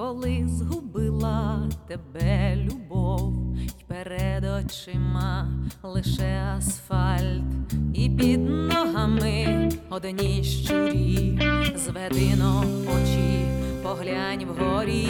коли згубила тебе любов, й перед очима лише асфальт, і під ногами одні щурі, зведи но очі, поглянь вгорі,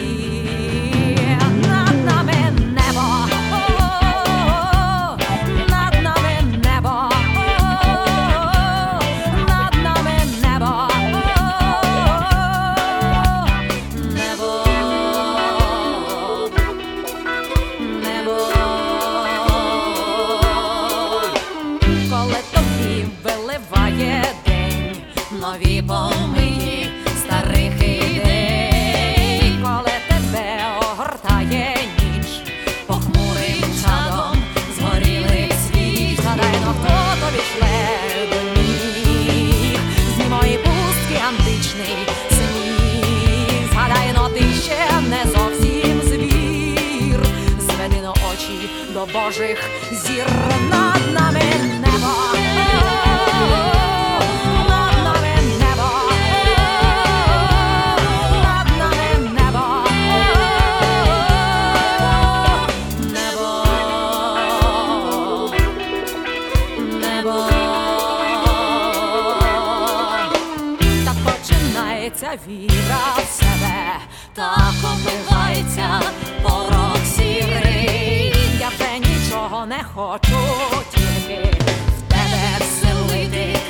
виливає день, нові помиї старих ідей, коли тебе огортає ніч, похмурим чадом згорілий світ, гадай, ну хто тобі шле до ніг, знімо і пустки античний сніг, згадай, но ти ще не зовсім звір, зведи на очі до божих зір. Над нами починається віра в себе, так обливається порог сірий. Я вже нічого не хочу, тільки в тебе вселити